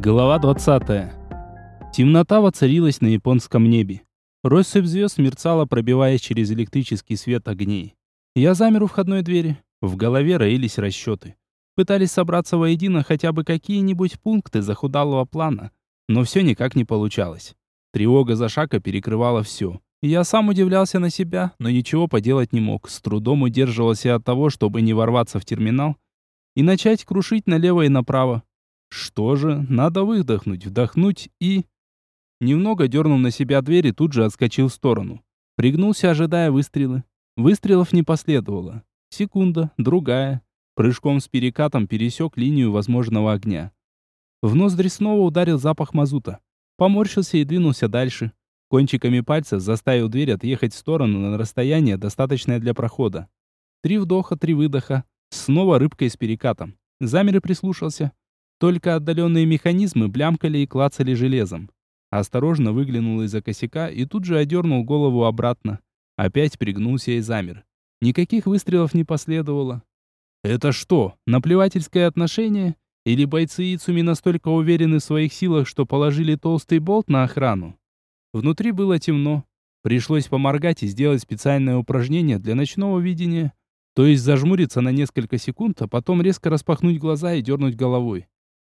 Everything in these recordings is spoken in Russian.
Глава 20. Темнота воцарилась на японском небе. Россыпь звезд мерцала, пробиваясь через электрический свет огней. Я замер у входной двери. В голове роились расчеты. Пытались собраться воедино хотя бы какие-нибудь пункты захудалого плана, но все никак не получалось. Тревога за шага перекрывала все. Я сам удивлялся на себя, но ничего поделать не мог. С трудом удерживался от того, чтобы не ворваться в терминал и начать крушить налево и направо. Что же, надо выдохнуть, вдохнуть и... Немного дернул на себя дверь и тут же отскочил в сторону. Пригнулся, ожидая выстрелы. Выстрелов не последовало. Секунда, другая. Прыжком с перекатом пересек линию возможного огня. В ноздри снова ударил запах мазута. Поморщился и двинулся дальше. Кончиками пальцев заставил дверь отъехать в сторону на расстояние, достаточное для прохода. Три вдоха, три выдоха. Снова рыбкой с перекатом. Замер и прислушался. Только отдаленные механизмы блямкали и клацали железом. Осторожно выглянул из-за косяка и тут же одернул голову обратно. Опять пригнулся и замер. Никаких выстрелов не последовало. Это что, наплевательское отношение? Или бойцы Ицуми настолько уверены в своих силах, что положили толстый болт на охрану? Внутри было темно. Пришлось поморгать и сделать специальное упражнение для ночного видения. То есть зажмуриться на несколько секунд, а потом резко распахнуть глаза и дернуть головой.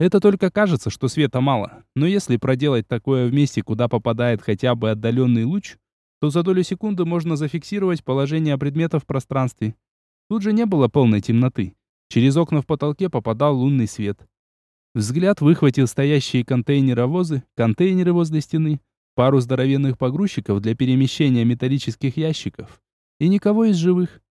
Это только кажется, что света мало, но если проделать такое в месте, куда попадает хотя бы отдаленный луч, то за долю секунды можно зафиксировать положение предметов в пространстве. Тут же не было полной темноты. Через окна в потолке попадал лунный свет. Взгляд выхватил стоящие контейнеровозы, контейнеры возле стены, пару здоровенных погрузчиков для перемещения металлических ящиков. И никого из живых.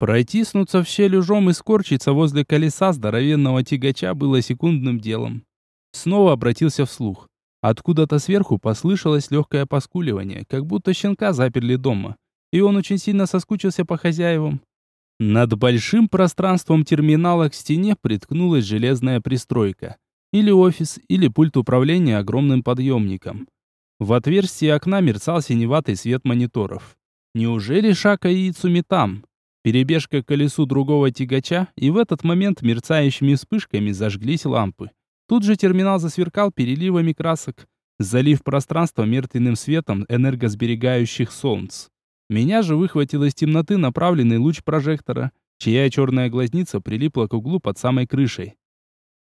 Протиснуться в щель ужом и скорчиться возле колеса здоровенного тягача было секундным делом. Снова обратился вслух. Откуда-то сверху послышалось легкое поскуливание, как будто щенка заперли дома, и он очень сильно соскучился по хозяевам. Над большим пространством терминала к стене приткнулась железная пристройка. Или офис, или пульт управления огромным подъемником. В отверстии окна мерцал синеватый свет мониторов. Неужели Шака и Ицуми там? Перебежка к колесу другого тягача, и в этот момент мерцающими вспышками зажглись лампы. Тут же терминал засверкал переливами красок, залив пространство мертвенным светом энергосберегающих солнц. Меня же выхватил из темноты направленный луч прожектора, чья черная глазница прилипла к углу под самой крышей.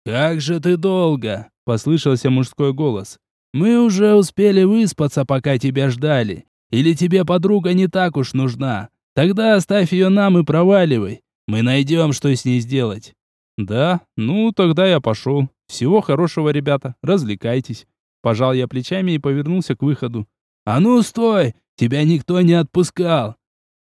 «Как же ты долго!» — послышался мужской голос. «Мы уже успели выспаться, пока тебя ждали. Или тебе подруга не так уж нужна? Тогда оставь ее нам и проваливай. Мы найдем, что с ней сделать». «Да? Ну, тогда я пошел. Всего хорошего, ребята. Развлекайтесь». Пожал я плечами и повернулся к выходу. «А ну, стой! Тебя никто не отпускал!»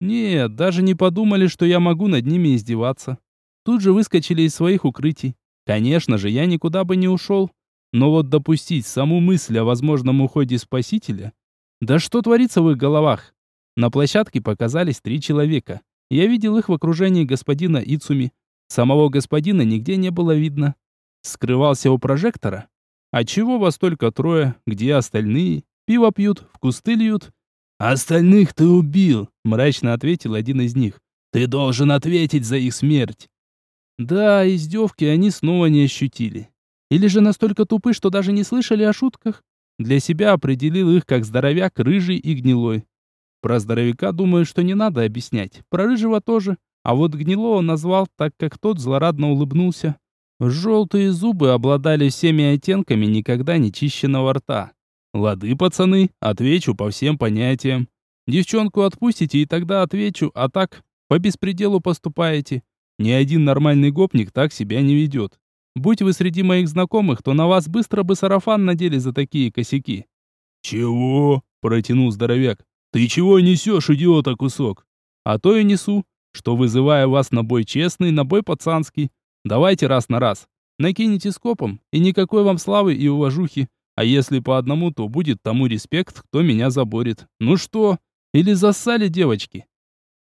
Нет, даже не подумали, что я могу над ними издеваться. Тут же выскочили из своих укрытий. Конечно же, я никуда бы не ушел. Но вот допустить саму мысль о возможном уходе спасителя... Да что творится в их головах? На площадке показались три человека. Я видел их в окружении господина Ицуми. Самого господина нигде не было видно. Скрывался у прожектора. А чего вас только трое? Где остальные? Пиво пьют, в кусты льют. «Остальных ты убил», — мрачно ответил один из них. «Ты должен ответить за их смерть». Да, издевки они снова не ощутили. Или же настолько тупы, что даже не слышали о шутках. Для себя определил их как здоровяк, рыжий и гнилой. Про здоровяка думаю, что не надо объяснять. Про рыжего тоже. А вот гнилого назвал, так как тот злорадно улыбнулся. Желтые зубы обладали всеми оттенками никогда не чищенного рта. Лады, пацаны, отвечу по всем понятиям. Девчонку отпустите, и тогда отвечу, а так, по беспределу поступаете. Ни один нормальный гопник так себя не ведет. Будь вы среди моих знакомых, то на вас быстро бы сарафан надели за такие косяки. «Чего?» – протянул здоровяк. «Ты чего несешь, идиота, кусок?» «А то и несу, что вызывая вас на бой честный, на бой пацанский. Давайте раз на раз. Накинете скопом, и никакой вам славы и уважухи. А если по одному, то будет тому респект, кто меня заборет. Ну что? Или зассали девочки?»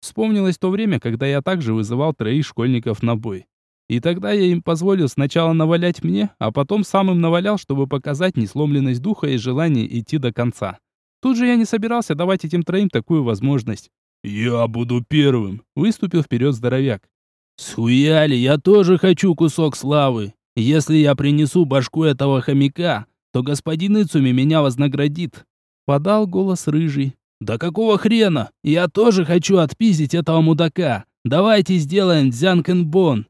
Вспомнилось то время, когда я также вызывал троих школьников на бой. И тогда я им позволил сначала навалять мне, а потом сам им навалял, чтобы показать несломленность духа и желание идти до конца. Тут же я не собирался давать этим троим такую возможность. «Я буду первым», — выступил вперед здоровяк. «Схуяли, я тоже хочу кусок славы», Если я принесу башку этого хомяка, то господин Ицуми меня вознаградит. Подал голос рыжий. Да какого хрена? Я тоже хочу отпиздить этого мудака. Давайте сделаем дзянкенбон.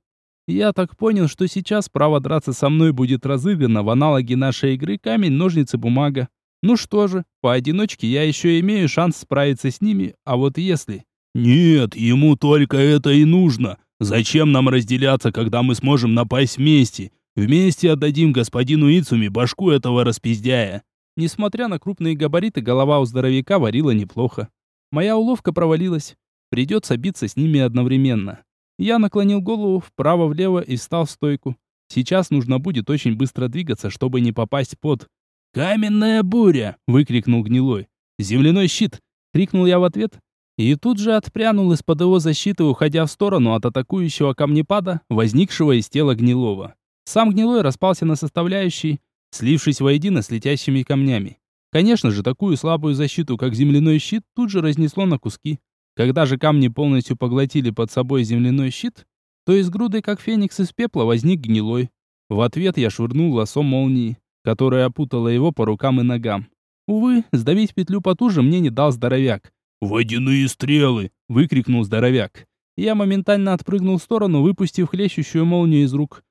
Я так понял, что сейчас право драться со мной будет разыграно в аналоге нашей игры камень, ножницы, бумага. Ну что же, поодиночке я еще имею шанс справиться с ними, а вот если... Нет, ему только это и нужно. Зачем нам разделяться, когда мы сможем напасть вместе? Вместе отдадим господину Ицуми башку этого распиздяя. Несмотря на крупные габариты, голова у здоровяка варила неплохо. Моя уловка провалилась. Придется биться с ними одновременно. Я наклонил голову вправо-влево и встал в стойку. Сейчас нужно будет очень быстро двигаться, чтобы не попасть под... «Каменная буря!» — выкрикнул гнилой. «Земляной щит!» — крикнул я в ответ. И тут же отпрянул из-под его защиты, уходя в сторону от атакующего камнепада, возникшего из тела гнилого. Сам гнилой распался на составляющие, слившись воедино с летящими камнями. Конечно же, такую слабую защиту, как земляной щит, тут же разнесло на куски. Когда же камни полностью поглотили под собой земляной щит, то из груды, как феникс из пепла, возник гнилой. В ответ я швырнул лосом молнии, которая опутала его по рукам и ногам. Увы, сдавить петлю потуже мне не дал здоровяк. «Водяные стрелы!» — выкрикнул здоровяк. Я моментально отпрыгнул в сторону, выпустив хлещущую молнию из рук.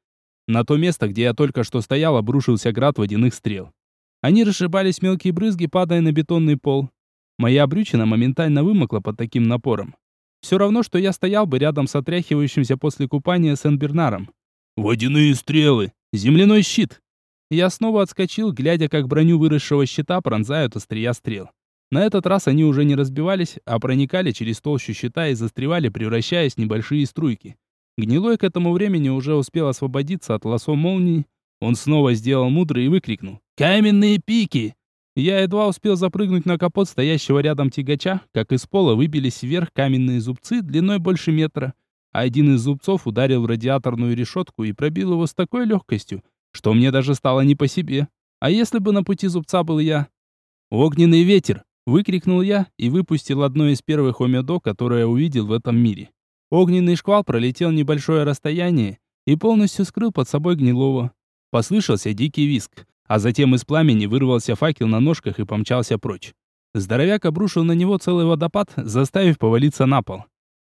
На то место, где я только что стоял, обрушился град водяных стрел. Они расшибались мелкие брызги, падая на бетонный пол. Моя брючина моментально вымокла под таким напором. Все равно, что я стоял бы рядом с отряхивающимся после купания Сен-Бернаром. «Водяные стрелы! Земляной щит!» Я снова отскочил, глядя, как броню выросшего щита пронзают острия стрел. На этот раз они уже не разбивались, а проникали через толщу щита и застревали, превращаясь в небольшие струйки. Гнилой к этому времени уже успел освободиться от лосо молнии. Он снова сделал мудрый и выкрикнул «Каменные пики!» Я едва успел запрыгнуть на капот стоящего рядом тягача, как из пола выбились вверх каменные зубцы длиной больше метра. Один из зубцов ударил в радиаторную решетку и пробил его с такой легкостью, что мне даже стало не по себе. А если бы на пути зубца был я? «Огненный ветер!» — выкрикнул я и выпустил одно из первых омедо, которое увидел в этом мире. Огненный шквал пролетел небольшое расстояние и полностью скрыл под собой гнилого. Послышался дикий визг а затем из пламени вырвался факел на ножках и помчался прочь. Здоровяк обрушил на него целый водопад, заставив повалиться на пол.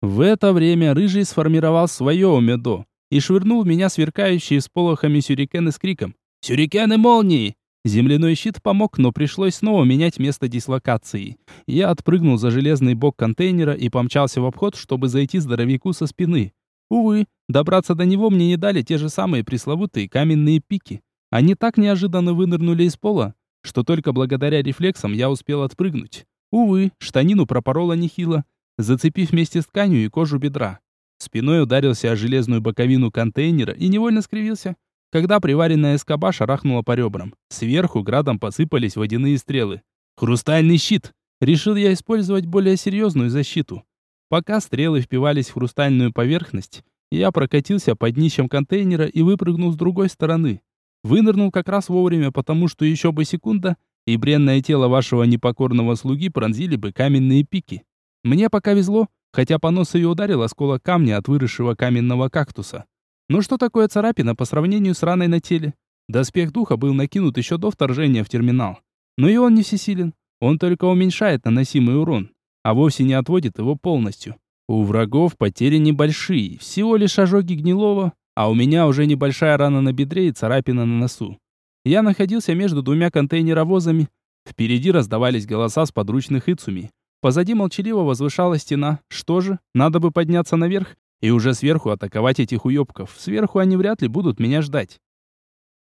В это время Рыжий сформировал свое омедо и швырнул в меня сверкающие с полохами сюрикены с криком «Сюрикены молнии!». Земляной щит помог, но пришлось снова менять место дислокации. Я отпрыгнул за железный бок контейнера и помчался в обход, чтобы зайти здоровяку со спины. Увы, добраться до него мне не дали те же самые пресловутые каменные пики. Они так неожиданно вынырнули из пола, что только благодаря рефлексам я успел отпрыгнуть. Увы, штанину пропорола нехило, зацепив вместе с тканью и кожу бедра. Спиной ударился о железную боковину контейнера и невольно скривился, когда приваренная скоба шарахнула по ребрам. Сверху градом посыпались водяные стрелы. «Хрустальный щит!» Решил я использовать более серьезную защиту. Пока стрелы впивались в хрустальную поверхность, я прокатился под днищем контейнера и выпрыгнул с другой стороны. Вынырнул как раз вовремя, потому что еще бы секунда, и бренное тело вашего непокорного слуги пронзили бы каменные пики. Мне пока везло, хотя по носу и ударил осколок камня от выросшего каменного кактуса. Но что такое царапина по сравнению с раной на теле? Доспех духа был накинут еще до вторжения в терминал. Но и он не всесилен. Он только уменьшает наносимый урон, а вовсе не отводит его полностью. У врагов потери небольшие, всего лишь ожоги гнилого, а у меня уже небольшая рана на бедре и царапина на носу. Я находился между двумя контейнеровозами. Впереди раздавались голоса с подручных Ицуми. Позади молчаливо возвышалась стена. Что же, надо бы подняться наверх и уже сверху атаковать этих уёбков. Сверху они вряд ли будут меня ждать.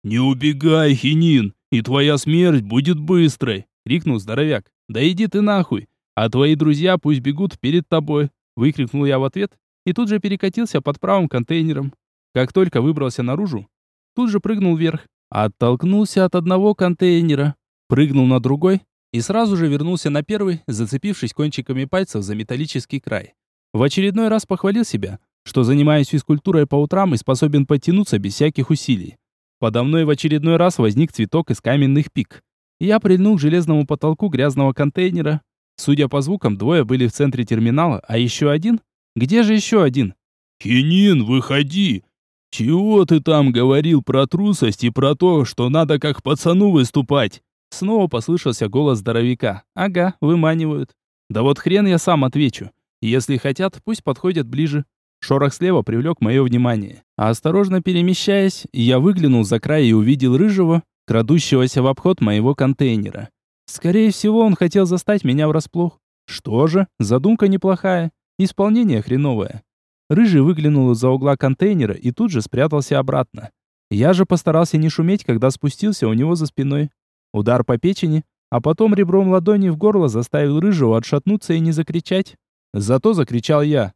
«Не убегай, Хинин, и твоя смерть будет быстрой!» — крикнул здоровяк. «Да иди ты нахуй, а твои друзья пусть бегут перед тобой!» — выкрикнул я в ответ и тут же перекатился под правым контейнером. Как только выбрался наружу, тут же прыгнул вверх, оттолкнулся от одного контейнера, прыгнул на другой и сразу же вернулся на первый, зацепившись кончиками пальцев за металлический край. В очередной раз похвалил себя, что занимаюсь физкультурой по утрам и способен подтянуться без всяких усилий. Подо мной в очередной раз возник цветок из каменных пик. Я прильнул к железному потолку грязного контейнера. Судя по звукам, двое были в центре терминала, а еще один? Где же еще один? «Кинин, выходи! «Чего ты там говорил про трусость и про то, что надо как пацану выступать?» Снова послышался голос здоровяка. «Ага, выманивают». «Да вот хрен я сам отвечу. Если хотят, пусть подходят ближе». Шорох слева привлек мое внимание. А осторожно перемещаясь, я выглянул за край и увидел рыжего, крадущегося в обход моего контейнера. Скорее всего, он хотел застать меня врасплох. Что же, задумка неплохая, исполнение хреновое. Рыжий выглянул из-за угла контейнера и тут же спрятался обратно. Я же постарался не шуметь, когда спустился у него за спиной. Удар по печени, а потом ребром ладони в горло заставил Рыжего отшатнуться и не закричать. Зато закричал я.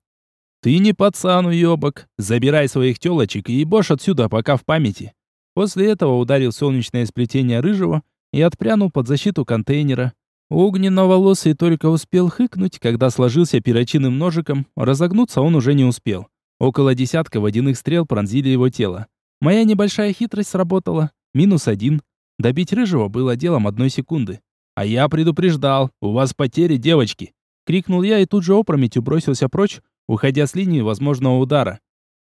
«Ты не пацан, уебок! Забирай своих телочек и ебошь отсюда, пока в памяти!» После этого ударил солнечное сплетение Рыжего и отпрянул под защиту контейнера. Огненно-волосый только успел хыкнуть, когда сложился перочинным ножиком, разогнуться он уже не успел. Около десятка водяных стрел пронзили его тело. Моя небольшая хитрость сработала. Минус один. Добить рыжего было делом одной секунды. «А я предупреждал, у вас потери, девочки!» Крикнул я и тут же опрометью бросился прочь, уходя с линии возможного удара.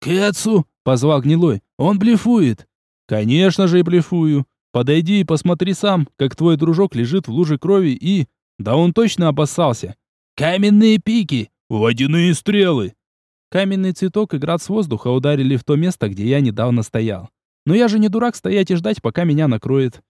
«Кэтсу!» — позвал Гнилой. «Он блефует!» «Конечно же и блефую. Подойди и посмотри сам, как твой дружок лежит в луже крови и... Да он точно обоссался. Каменные пики, водяные стрелы. Каменный цветок и град с воздуха ударили в то место, где я недавно стоял. Но я же не дурак стоять и ждать, пока меня накроет.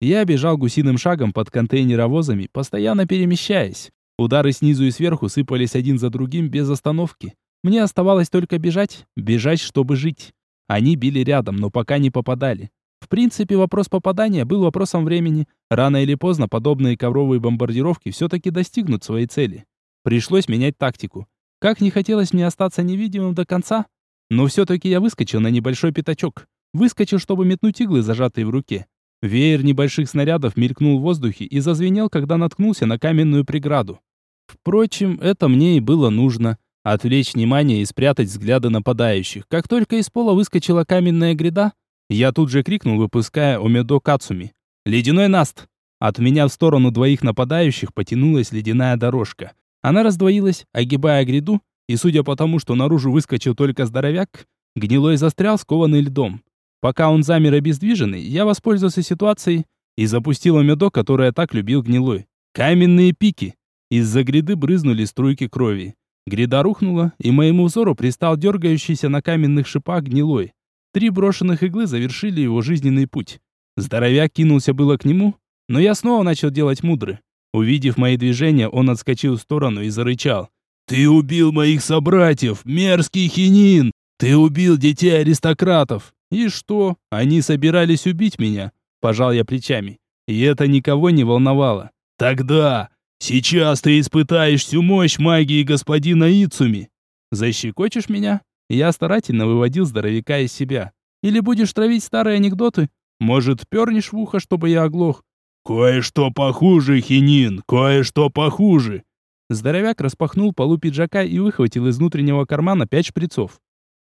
Я бежал гусиным шагом под контейнеровозами, постоянно перемещаясь. Удары снизу и сверху сыпались один за другим без остановки. Мне оставалось только бежать, бежать, чтобы жить. Они били рядом, но пока не попадали. В принципе, вопрос попадания был вопросом времени. Рано или поздно подобные ковровые бомбардировки все-таки достигнут своей цели. Пришлось менять тактику. Как не хотелось мне остаться невидимым до конца, но все-таки я выскочил на небольшой пятачок. Выскочил, чтобы метнуть иглы, зажатые в руке. Веер небольших снарядов мелькнул в воздухе и зазвенел, когда наткнулся на каменную преграду. Впрочем, это мне и было нужно. Отвлечь внимание и спрятать взгляды нападающих. Как только из пола выскочила каменная гряда, я тут же крикнул, выпуская Омедо Кацуми. «Ледяной наст!» От меня в сторону двоих нападающих потянулась ледяная дорожка. Она раздвоилась, огибая гряду, и судя по тому, что наружу выскочил только здоровяк, гнилой застрял, скованный льдом. Пока он замер обездвиженный, я воспользовался ситуацией и запустил Омедо, которое так любил гнилой. Каменные пики! Из-за гряды брызнули струйки крови. Гряда рухнула, и моему взору пристал дергающийся на каменных шипах гнилой. Три брошенных иглы завершили его жизненный путь. Здоровяк кинулся было к нему, но я снова начал делать мудры. Увидев мои движения, он отскочил в сторону и зарычал. «Ты убил моих собратьев, мерзкий хинин! Ты убил детей аристократов!» «И что? Они собирались убить меня?» Пожал я плечами. И это никого не волновало. «Тогда! Сейчас ты испытаешь всю мощь магии господина Ицуми!» «Защекочешь меня?» Я старательно выводил здоровяка из себя. Или будешь травить старые анекдоты? Может, пернешь в ухо, чтобы я оглох? Кое-что похуже, Хинин, кое-что похуже. Здоровяк распахнул полу пиджака и выхватил из внутреннего кармана пять шприцов.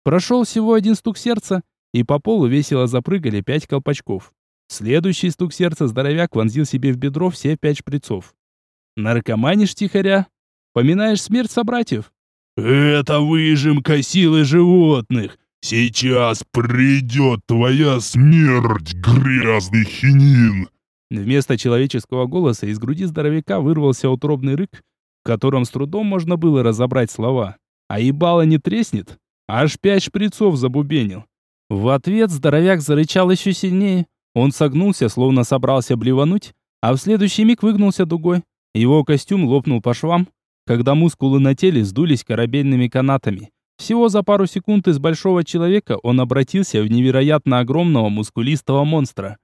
Прошел всего один стук сердца, и по полу весело запрыгали пять колпачков. Следующий стук сердца здоровяк вонзил себе в бедро все пять шприцов. Наркоманишь тихоря? Поминаешь смерть собратьев? «Это выжимка силы животных! Сейчас придет твоя смерть, грязный хинин!» Вместо человеческого голоса из груди здоровяка вырвался утробный рык, в котором с трудом можно было разобрать слова. А ебало не треснет? Аж пять шприцов забубенил. В ответ здоровяк зарычал еще сильнее. Он согнулся, словно собрался блевануть, а в следующий миг выгнулся дугой. Его костюм лопнул по швам, когда мускулы на теле сдулись корабельными канатами. Всего за пару секунд из большого человека он обратился в невероятно огромного мускулистого монстра.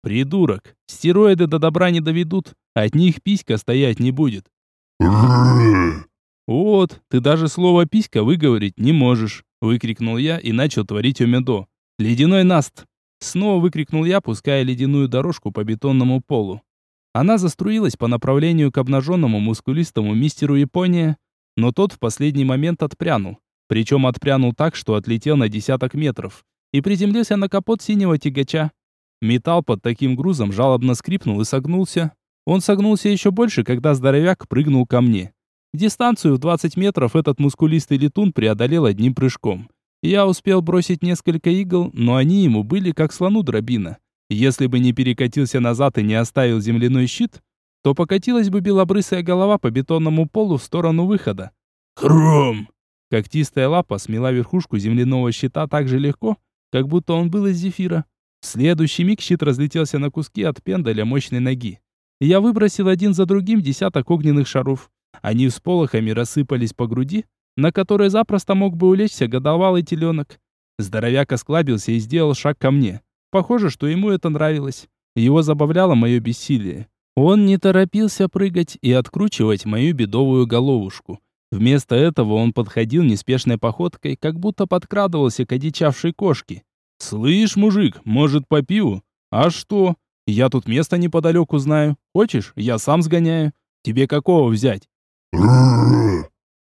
Придурок, стероиды до добра не доведут, от них писька стоять не будет. Вот, ты даже слово писька выговорить не можешь, выкрикнул я и начал творить омедо. Ледяной наст. Снова выкрикнул я, пуская ледяную дорожку по бетонному полу. Она заструилась по направлению к обнаженному мускулистому мистеру Япония, но тот в последний момент отпрянул. Причем отпрянул так, что отлетел на десяток метров и приземлился на капот синего тягача. Металл под таким грузом жалобно скрипнул и согнулся. Он согнулся еще больше, когда здоровяк прыгнул ко мне. Дистанцию в 20 метров этот мускулистый летун преодолел одним прыжком. Я успел бросить несколько игл, но они ему были как слону дробина. Если бы не перекатился назад и не оставил земляной щит, то покатилась бы белобрысая голова по бетонному полу в сторону выхода. Хром! Когтистая лапа смела верхушку земляного щита так же легко, как будто он был из зефира. В следующий миг щит разлетелся на куски от пендаля мощной ноги. Я выбросил один за другим десяток огненных шаров. Они всполохами рассыпались по груди, на которой запросто мог бы улечься годовалый теленок. Здоровяк осклабился и сделал шаг ко мне. Похоже, что ему это нравилось. Его забавляло мое бессилие. Он не торопился прыгать и откручивать мою бедовую головушку. Вместо этого он подходил неспешной походкой, как будто подкрадывался к одичавшей кошке. «Слышь, мужик, может, по пиву? А что? Я тут место неподалеку знаю. Хочешь, я сам сгоняю. Тебе какого взять?»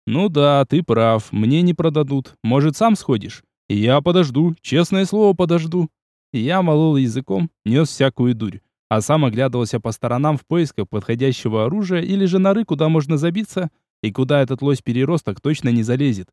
«Ну да, ты прав, мне не продадут. Может, сам сходишь?» «Я подожду, честное слово, подожду». Я молол языком, нес всякую дурь, а сам оглядывался по сторонам в поисках подходящего оружия или же норы, куда можно забиться, и куда этот лось-переросток точно не залезет.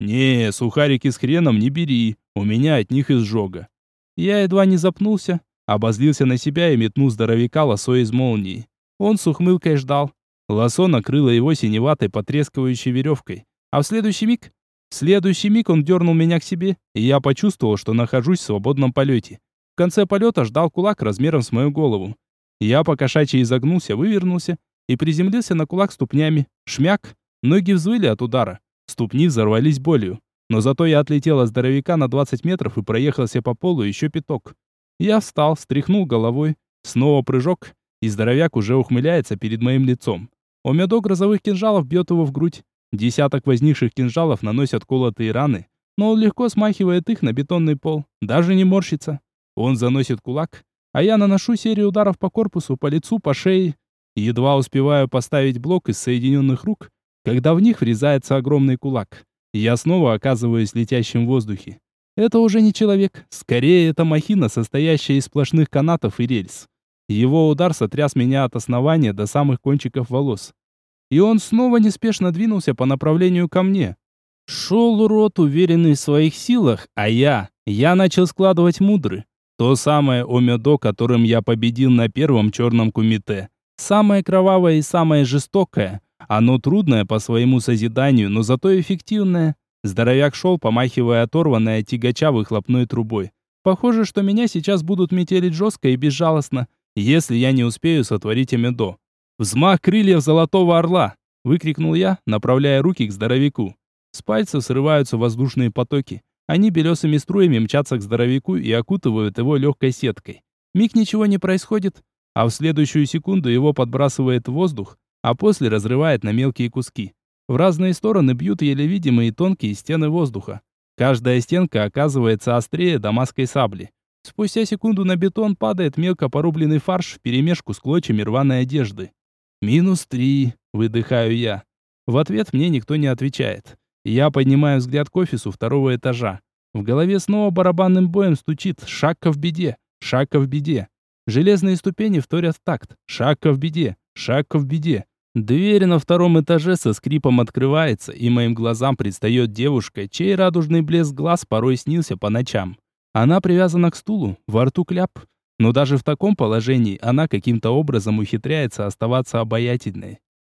«Не, сухарики с хреном не бери, у меня от них изжога». Я едва не запнулся, обозлился на себя и метнул здоровяка лосо из молнии. Он с ухмылкой ждал. Лосо накрыло его синеватой потрескивающей веревкой. А в следующий миг... В следующий миг он дернул меня к себе, и я почувствовал, что нахожусь в свободном полете. В конце полета ждал кулак размером с мою голову. Я покошачьи изогнулся, вывернулся и приземлился на кулак ступнями. Шмяк! Ноги взвыли от удара. Ступни взорвались болью. Но зато я отлетел от здоровяка на 20 метров и проехался по полу еще пяток. Я встал, встряхнул головой, снова прыжок, и здоровяк уже ухмыляется перед моим лицом. Омедо грозовых кинжалов бьет его в грудь. Десяток возникших кинжалов наносят колотые раны, но он легко смахивает их на бетонный пол, даже не морщится. Он заносит кулак, а я наношу серию ударов по корпусу, по лицу, по шее. Едва успеваю поставить блок из соединенных рук, когда в них врезается огромный кулак. Я снова оказываюсь летящим в воздухе. Это уже не человек, скорее это махина, состоящая из сплошных канатов и рельс. Его удар сотряс меня от основания до самых кончиков волос. И он снова неспешно двинулся по направлению ко мне. Шел урод, уверенный в своих силах, а я... Я начал складывать мудры. То самое омедо, которым я победил на первом черном кумите. Самое кровавое и самое жестокое. Оно трудное по своему созиданию, но зато эффективное. Здоровяк шел, помахивая оторванной от тягача выхлопной трубой. Похоже, что меня сейчас будут метелить жестко и безжалостно, если я не успею сотворить Эмедо. «Взмах крыльев золотого орла!» — выкрикнул я, направляя руки к здоровяку. С пальцев срываются воздушные потоки. Они белесыми струями мчатся к здоровяку и окутывают его легкой сеткой. Миг ничего не происходит, а в следующую секунду его подбрасывает в воздух, а после разрывает на мелкие куски. В разные стороны бьют еле видимые тонкие стены воздуха. Каждая стенка оказывается острее дамасской сабли. Спустя секунду на бетон падает мелко порубленный фарш вперемешку с клочьями рваной одежды. «Минус три», — выдыхаю я. В ответ мне никто не отвечает. Я поднимаю взгляд к офису второго этажа. В голове снова барабанным боем стучит «Шагка в беде! Шагка в беде!» Железные ступени вторят в такт. «Шагка в беде! Шагка в беде!» Дверь на втором этаже со скрипом открывается, и моим глазам предстает девушка, чей радужный блеск глаз порой снился по ночам. Она привязана к стулу, во рту кляп, но даже в таком положении она каким-то образом ухитряется оставаться обаятельной.